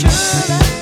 sure that